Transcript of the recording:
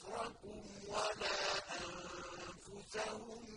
نَصْرَكُمْ وَلَا أَنفُسَهُمْ